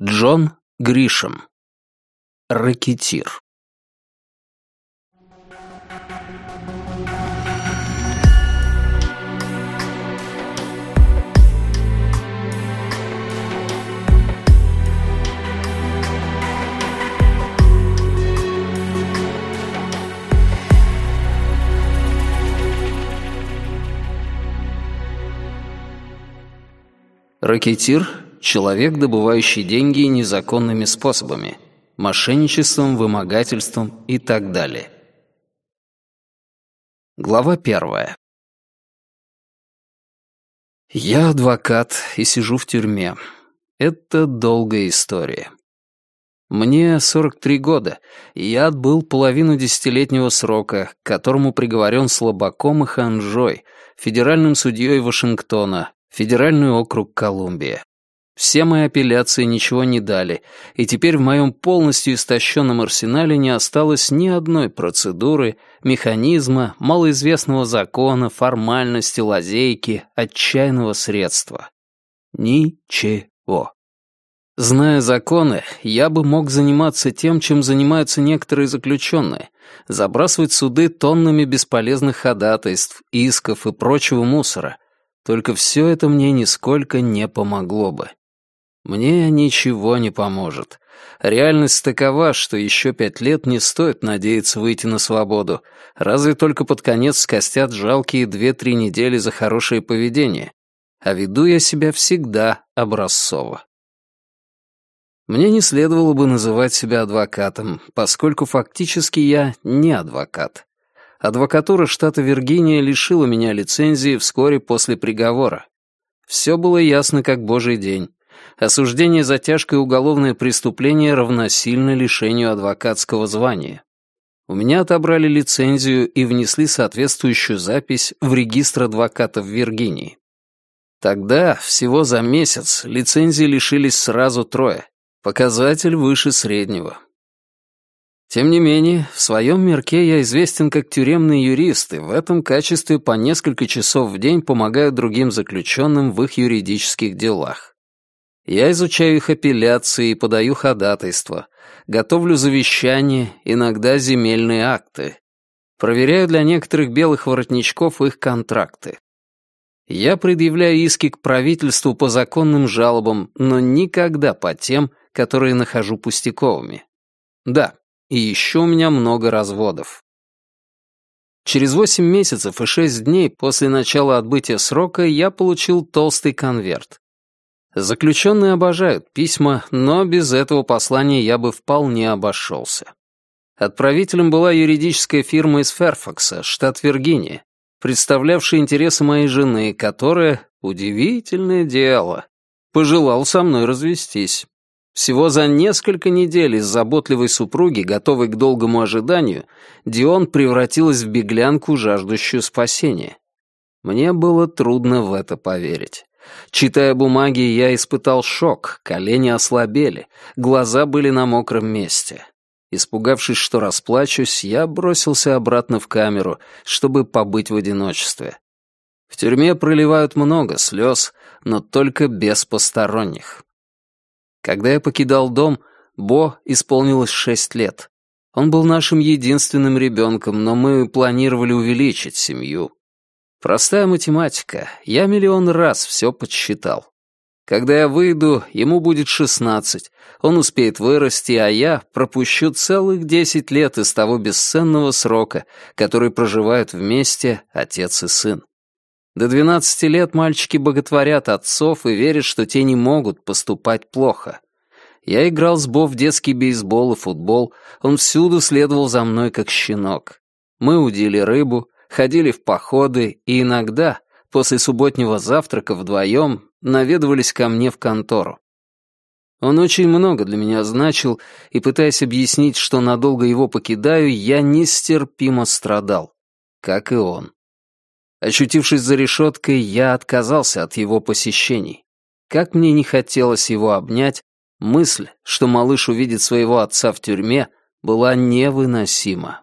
Джон Гришем. Ракетир. Ракетир — человек, добывающий деньги незаконными способами, мошенничеством, вымогательством и так далее. Глава первая. Я адвокат и сижу в тюрьме. Это долгая история. Мне 43 года, и я отбыл половину десятилетнего срока, к которому приговорен слабаком и ханжой, федеральным судьей Вашингтона, Федеральный округ Колумбия. Все мои апелляции ничего не дали, и теперь в моем полностью истощенном арсенале не осталось ни одной процедуры, механизма, малоизвестного закона, формальности, лазейки, отчаянного средства. Ничего. Зная законы, я бы мог заниматься тем, чем занимаются некоторые заключенные, забрасывать суды тоннами бесполезных ходатайств, исков и прочего мусора — только все это мне нисколько не помогло бы. Мне ничего не поможет. Реальность такова, что еще пять лет не стоит надеяться выйти на свободу, разве только под конец скостят жалкие две-три недели за хорошее поведение. А веду я себя всегда образцово. Мне не следовало бы называть себя адвокатом, поскольку фактически я не адвокат адвокатура штата Виргиния лишила меня лицензии вскоре после приговора. Все было ясно как божий день. Осуждение за тяжкое уголовное преступление равносильно лишению адвокатского звания. У меня отобрали лицензию и внесли соответствующую запись в регистр адвокатов Виргинии. Тогда, всего за месяц, лицензии лишились сразу трое. Показатель выше среднего. Тем не менее, в своем мирке я известен как тюремный юрист, и в этом качестве по несколько часов в день помогаю другим заключенным в их юридических делах. Я изучаю их апелляции и подаю ходатайства, готовлю завещания, иногда земельные акты. Проверяю для некоторых белых воротничков их контракты. Я предъявляю иски к правительству по законным жалобам, но никогда по тем, которые нахожу пустяковыми. Да, и еще у меня много разводов. Через восемь месяцев и шесть дней после начала отбытия срока я получил толстый конверт. Заключенные обожают письма, но без этого послания я бы вполне обошелся. Отправителем была юридическая фирма из Ферфакса, штат Виргиния, представлявшая интересы моей жены, которая, удивительное дело, пожелал со мной развестись. Всего за несколько недель из заботливой супруги, готовой к долгому ожиданию, Дион превратилась в беглянку, жаждущую спасения. Мне было трудно в это поверить. Читая бумаги, я испытал шок, колени ослабели, глаза были на мокром месте. Испугавшись, что расплачусь, я бросился обратно в камеру, чтобы побыть в одиночестве. В тюрьме проливают много слез, но только без посторонних. Когда я покидал дом, Бо исполнилось шесть лет. Он был нашим единственным ребенком, но мы планировали увеличить семью. Простая математика. Я миллион раз все подсчитал. Когда я выйду, ему будет шестнадцать. Он успеет вырасти, а я пропущу целых десять лет из того бесценного срока, который проживают вместе отец и сын. До 12 лет мальчики боготворят отцов и верят, что те не могут поступать плохо. Я играл с Бо в детский бейсбол и футбол, он всюду следовал за мной как щенок. Мы удили рыбу, ходили в походы и иногда, после субботнего завтрака вдвоем, наведывались ко мне в контору. Он очень много для меня значил, и, пытаясь объяснить, что надолго его покидаю, я нестерпимо страдал, как и он. Ощутившись за решеткой, я отказался от его посещений. Как мне не хотелось его обнять, мысль, что малыш увидит своего отца в тюрьме, была невыносима.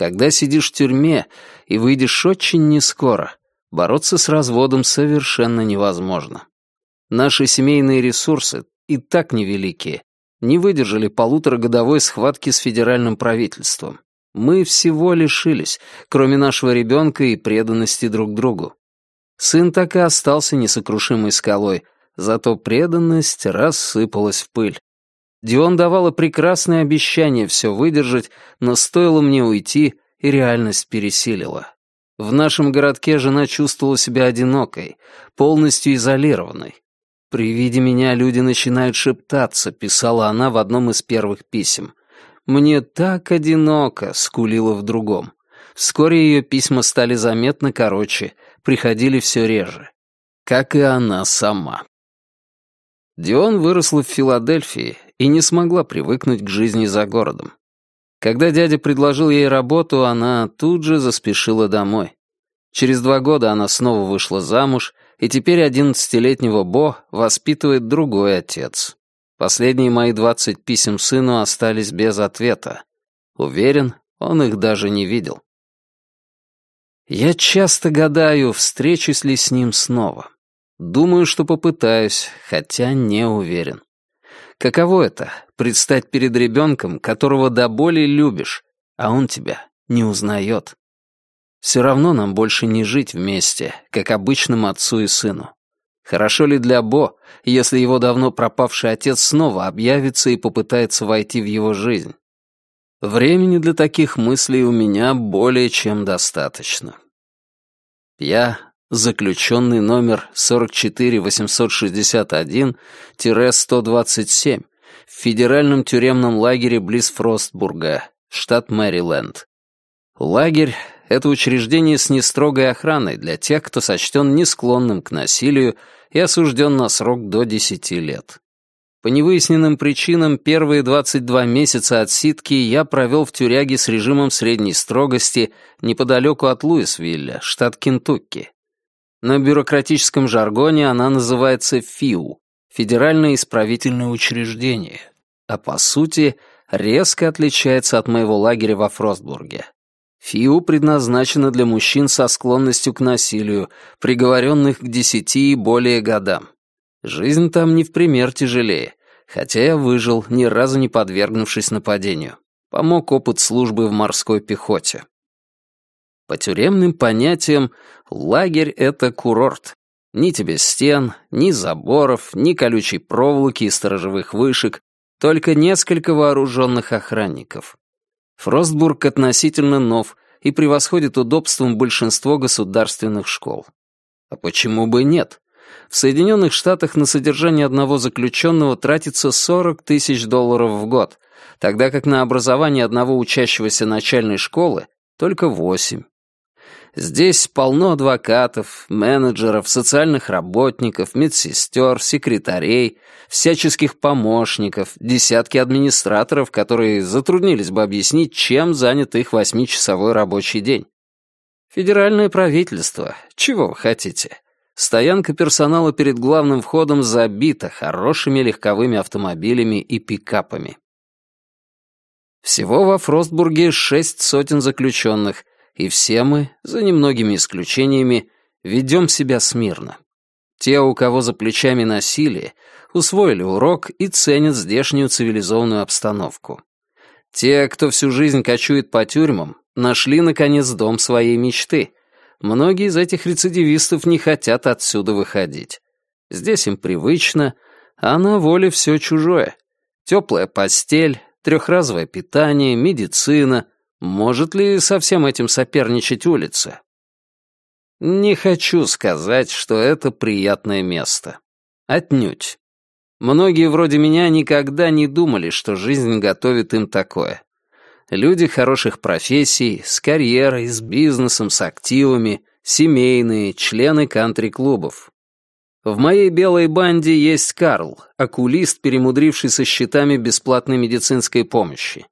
Когда сидишь в тюрьме и выйдешь очень нескоро, бороться с разводом совершенно невозможно. Наши семейные ресурсы и так невеликие, не выдержали полуторагодовой схватки с федеральным правительством. Мы всего лишились, кроме нашего ребенка и преданности друг другу. Сын так и остался несокрушимой скалой, зато преданность рассыпалась в пыль. Дион давала прекрасное обещание все выдержать, но стоило мне уйти, и реальность пересилила. В нашем городке жена чувствовала себя одинокой, полностью изолированной. «При виде меня люди начинают шептаться», — писала она в одном из первых писем. «Мне так одиноко», — скулила в другом. Вскоре ее письма стали заметно короче, приходили все реже. Как и она сама. Дион выросла в Филадельфии и не смогла привыкнуть к жизни за городом. Когда дядя предложил ей работу, она тут же заспешила домой. Через два года она снова вышла замуж, и теперь одиннадцатилетнего Бо воспитывает другой отец. Последние мои двадцать писем сыну остались без ответа. Уверен, он их даже не видел. Я часто гадаю, встречусь ли с ним снова. Думаю, что попытаюсь, хотя не уверен. Каково это — предстать перед ребенком, которого до боли любишь, а он тебя не узнает? Все равно нам больше не жить вместе, как обычным отцу и сыну. Хорошо ли для Бо, если его давно пропавший отец снова объявится и попытается войти в его жизнь? Времени для таких мыслей у меня более чем достаточно. Я заключенный номер 44861-127 в федеральном тюремном лагере близ Фростбурга, штат Мэриленд. Лагерь — это учреждение с нестрогой охраной для тех, кто сочтен несклонным к насилию и осужден на срок до 10 лет. По невыясненным причинам первые 22 месяца отсидки я провел в тюряге с режимом средней строгости неподалеку от Луисвилля, штат Кентукки. На бюрократическом жаргоне она называется ФИУ — Федеральное исправительное учреждение, а по сути резко отличается от моего лагеря во Фростбурге. ФИУ предназначена для мужчин со склонностью к насилию, приговоренных к десяти и более годам. Жизнь там не в пример тяжелее, хотя я выжил, ни разу не подвергнувшись нападению. Помог опыт службы в морской пехоте. По тюремным понятиям, лагерь — это курорт. Ни тебе стен, ни заборов, ни колючей проволоки и сторожевых вышек, только несколько вооруженных охранников. Фростбург относительно нов и превосходит удобством большинство государственных школ. А почему бы нет? В Соединенных Штатах на содержание одного заключенного тратится 40 тысяч долларов в год, тогда как на образование одного учащегося начальной школы только 8. Здесь полно адвокатов, менеджеров, социальных работников, медсестер, секретарей, всяческих помощников, десятки администраторов, которые затруднились бы объяснить, чем занят их восьмичасовой рабочий день. Федеральное правительство, чего вы хотите? Стоянка персонала перед главным входом забита хорошими легковыми автомобилями и пикапами. Всего во Фростбурге шесть сотен заключенных, и все мы, за немногими исключениями, ведем себя смирно. Те, у кого за плечами насилие, усвоили урок и ценят здешнюю цивилизованную обстановку. Те, кто всю жизнь кочует по тюрьмам, нашли, наконец, дом своей мечты. Многие из этих рецидивистов не хотят отсюда выходить. Здесь им привычно, а на воле все чужое. Теплая постель, трехразовое питание, медицина — может ли со всем этим соперничать улица? Не хочу сказать, что это приятное место. Отнюдь. Многие вроде меня никогда не думали, что жизнь готовит им такое. Люди хороших профессий, с карьерой, с бизнесом, с активами, семейные, члены кантри-клубов. В моей белой банде есть Карл, окулист, перемудривший со счетами бесплатной медицинской помощи.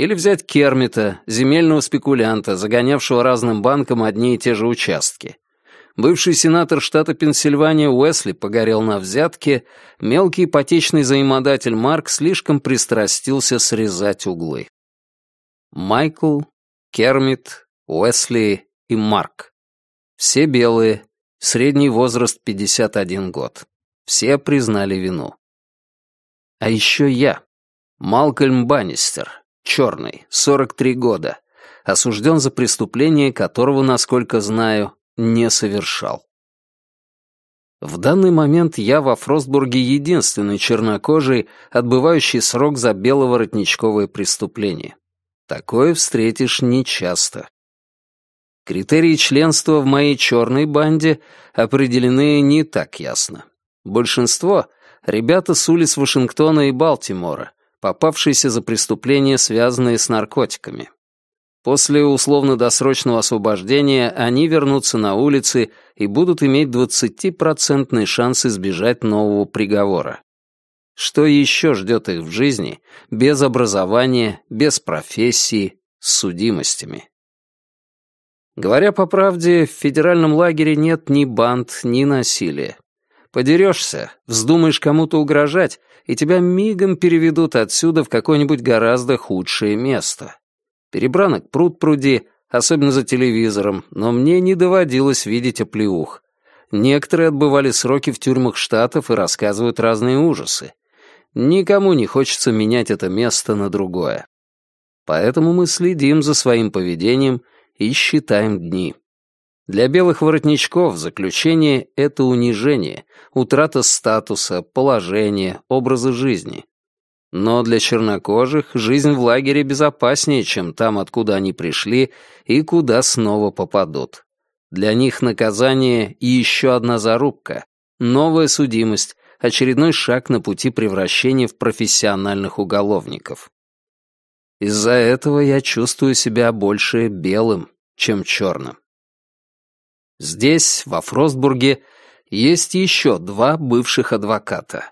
Или взять Кермита, земельного спекулянта, загонявшего разным банкам одни и те же участки. Бывший сенатор штата Пенсильвания Уэсли погорел на взятке, мелкий ипотечный взаимодатель Марк слишком пристрастился срезать углы. Майкл, Кермит, Уэсли и Марк. Все белые, средний возраст 51 год. Все признали вину. А еще я, Малкольм Баннистер, черный, 43 года, осужден за преступление, которого, насколько знаю, не совершал. В данный момент я во Фростбурге единственный чернокожий, отбывающий срок за беловоротничковое преступление. Такое встретишь нечасто. Критерии членства в моей черной банде определены не так ясно. Большинство — ребята с улиц Вашингтона и Балтимора, попавшиеся за преступления, связанные с наркотиками. После условно-досрочного освобождения они вернутся на улицы и будут иметь 20% шанс избежать нового приговора. Что еще ждет их в жизни без образования, без профессии, с судимостями? Говоря по правде, в федеральном лагере нет ни банд, ни насилия. Подерешься, вздумаешь кому-то угрожать, и тебя мигом переведут отсюда в какое-нибудь гораздо худшее место. Перебранок пруд пруди, особенно за телевизором, но мне не доводилось видеть оплеух. Некоторые отбывали сроки в тюрьмах штатов и рассказывают разные ужасы. Никому не хочется менять это место на другое. Поэтому мы следим за своим поведением и считаем дни. Для белых воротничков заключение — это унижение, утрата статуса, положения, образа жизни. Но для чернокожих жизнь в лагере безопаснее, чем там, откуда они пришли и куда снова попадут. Для них наказание и еще одна зарубка, новая судимость, очередной шаг на пути превращения в профессиональных уголовников. Из-за этого я чувствую себя больше белым, чем черным. Здесь, во Фростбурге, есть еще два бывших адвоката.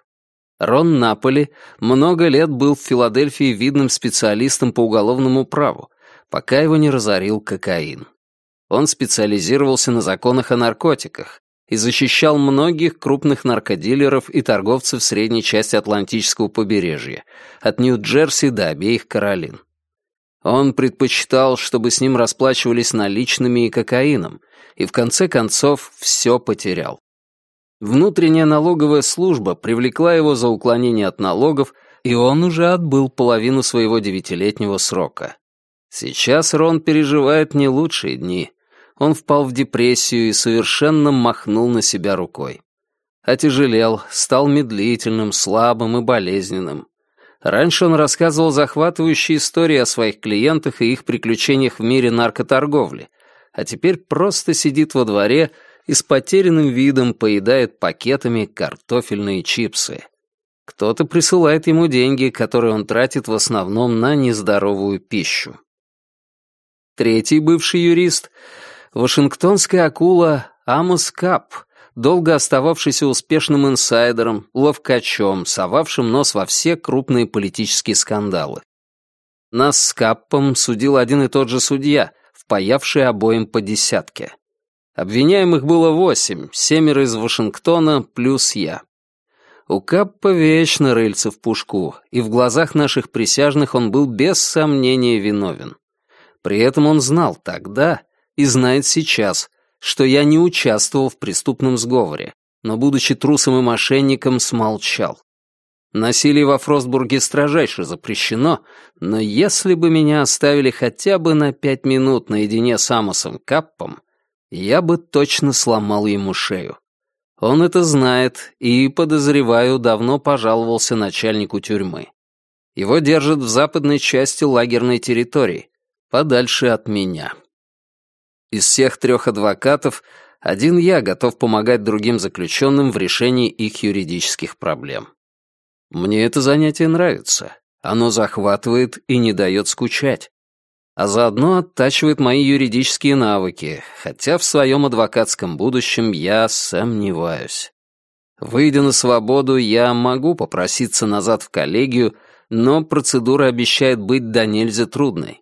Рон Наполи много лет был в Филадельфии видным специалистом по уголовному праву, пока его не разорил кокаин. Он специализировался на законах о наркотиках и защищал многих крупных наркодилеров и торговцев средней части Атлантического побережья, от Нью-Джерси до обеих Каролин. Он предпочитал, чтобы с ним расплачивались наличными и кокаином, и в конце концов все потерял. Внутренняя налоговая служба привлекла его за уклонение от налогов, и он уже отбыл половину своего девятилетнего срока. Сейчас Рон переживает не лучшие дни. Он впал в депрессию и совершенно махнул на себя рукой. Отяжелел, стал медлительным, слабым и болезненным. Раньше он рассказывал захватывающие истории о своих клиентах и их приключениях в мире наркоторговли, а теперь просто сидит во дворе и с потерянным видом поедает пакетами картофельные чипсы. Кто-то присылает ему деньги, которые он тратит в основном на нездоровую пищу. Третий бывший юрист — вашингтонская акула Амос Кап, долго остававшийся успешным инсайдером, ловкачом, совавшим нос во все крупные политические скандалы. Нас с Каппом судил один и тот же судья, впаявший обоим по десятке. Обвиняемых было восемь, семеро из Вашингтона плюс я. У Каппа вечно рыльце в пушку, и в глазах наших присяжных он был без сомнения виновен. При этом он знал тогда и знает сейчас, что я не участвовал в преступном сговоре, но, будучи трусом и мошенником, смолчал. Насилие во Фростбурге строжайше запрещено, но если бы меня оставили хотя бы на пять минут наедине с Амосом Каппом, я бы точно сломал ему шею. Он это знает и, подозреваю, давно пожаловался начальнику тюрьмы. Его держат в западной части лагерной территории, подальше от меня. Из всех трех адвокатов один я готов помогать другим заключенным в решении их юридических проблем. Мне это занятие нравится. Оно захватывает и не дает скучать а заодно оттачивает мои юридические навыки, хотя в своем адвокатском будущем я сомневаюсь. Выйдя на свободу, я могу попроситься назад в коллегию, но процедура обещает быть до нельзя трудной.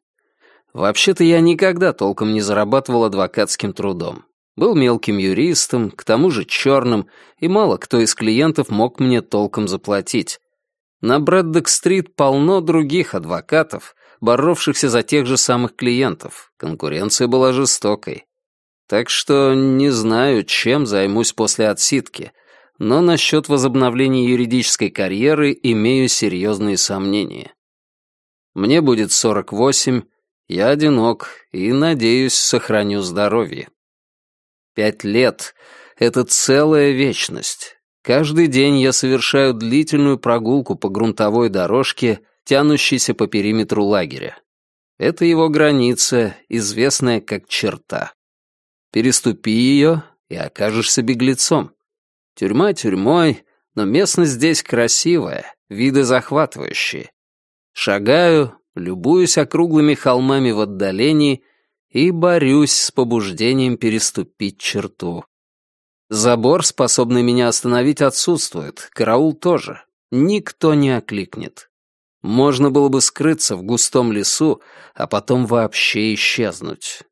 Вообще-то я никогда толком не зарабатывал адвокатским трудом. Был мелким юристом, к тому же черным, и мало кто из клиентов мог мне толком заплатить. На Брэддок-стрит полно других адвокатов, боровшихся за тех же самых клиентов. Конкуренция была жестокой. Так что не знаю, чем займусь после отсидки. но насчет возобновления юридической карьеры имею серьезные сомнения. Мне будет 48, я одинок и, надеюсь, сохраню здоровье. Пять лет — это целая вечность. Каждый день я совершаю длительную прогулку по грунтовой дорожке, тянущейся по периметру лагеря. Это его граница, известная как черта. Переступи ее, и окажешься беглецом. Тюрьма тюрьмой, но местность здесь красивая, виды захватывающие. Шагаю, любуюсь округлыми холмами в отдалении и борюсь с побуждением переступить черту. Забор, способный меня остановить, отсутствует, караул тоже. Никто не окликнет. Можно было бы скрыться в густом лесу, а потом вообще исчезнуть.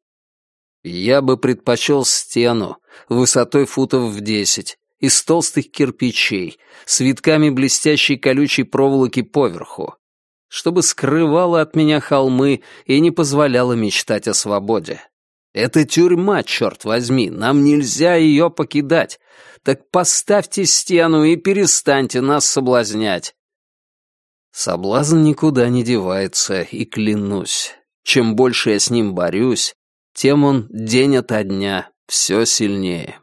Я бы предпочел стену, высотой футов в десять, из толстых кирпичей, с витками блестящей колючей проволоки поверху, чтобы скрывала от меня холмы и не позволяла мечтать о свободе. Это тюрьма, черт возьми, нам нельзя ее покидать. Так поставьте стену и перестаньте нас соблазнять. Соблазн никуда не девается, и клянусь, чем больше я с ним борюсь, тем он день ото дня все сильнее.